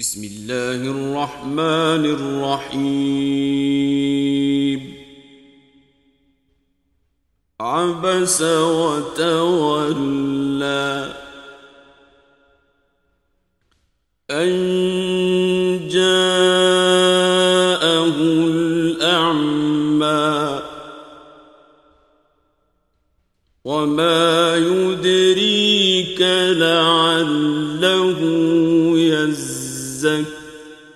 بسم الله الرحمن الرحيم عبس وتولى أن جاءه الأعمى وما يدريك لعله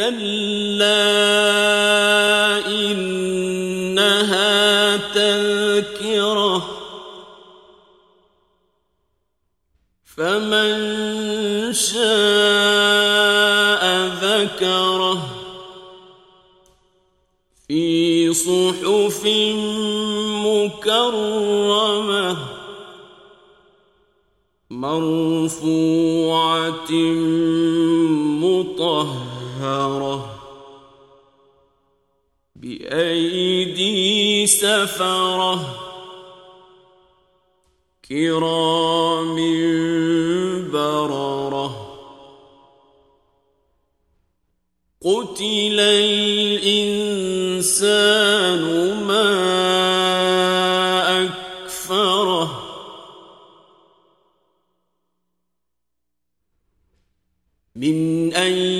كلا إنها تذكرة. فمن شاء ذكره. في صحف مكرمة. مرفوعة مطهرة. مطهرة بأيدي سفرة كرام بررة قتل الإنسان ما أكفره من أي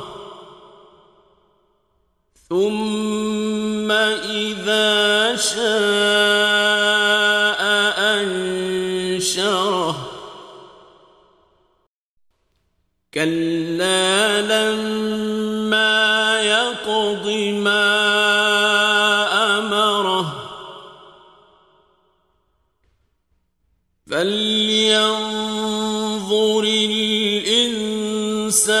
ثم إذا شاء أنشره. كلا لما يقض ما أمره. فلينظر الإنسان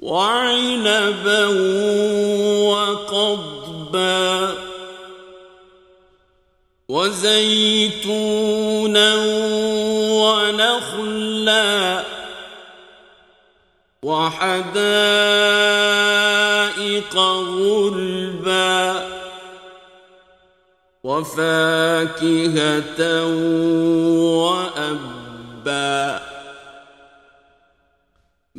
وعنبا وقضبا وزيتونا ونخلا وحدائق غلبا وفاكهة وأبا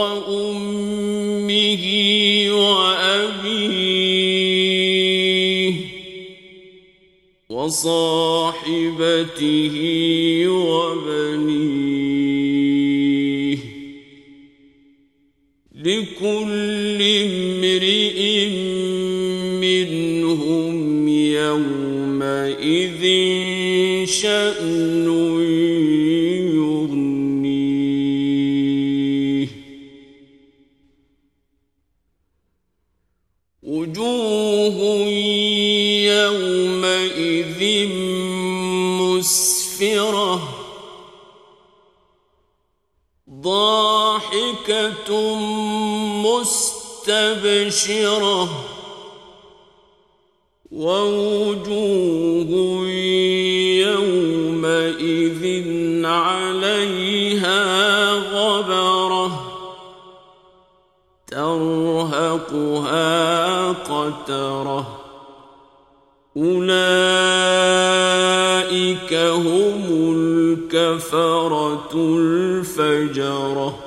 وأمه وأبيه وصاحبته وبنيه لكل امرئ منهم يومئذ شأن وجوه يومئذ مسفرة. ضاحكة مستبشرة. ووجوه مقترة أولئك هم الكفرة الفجرة.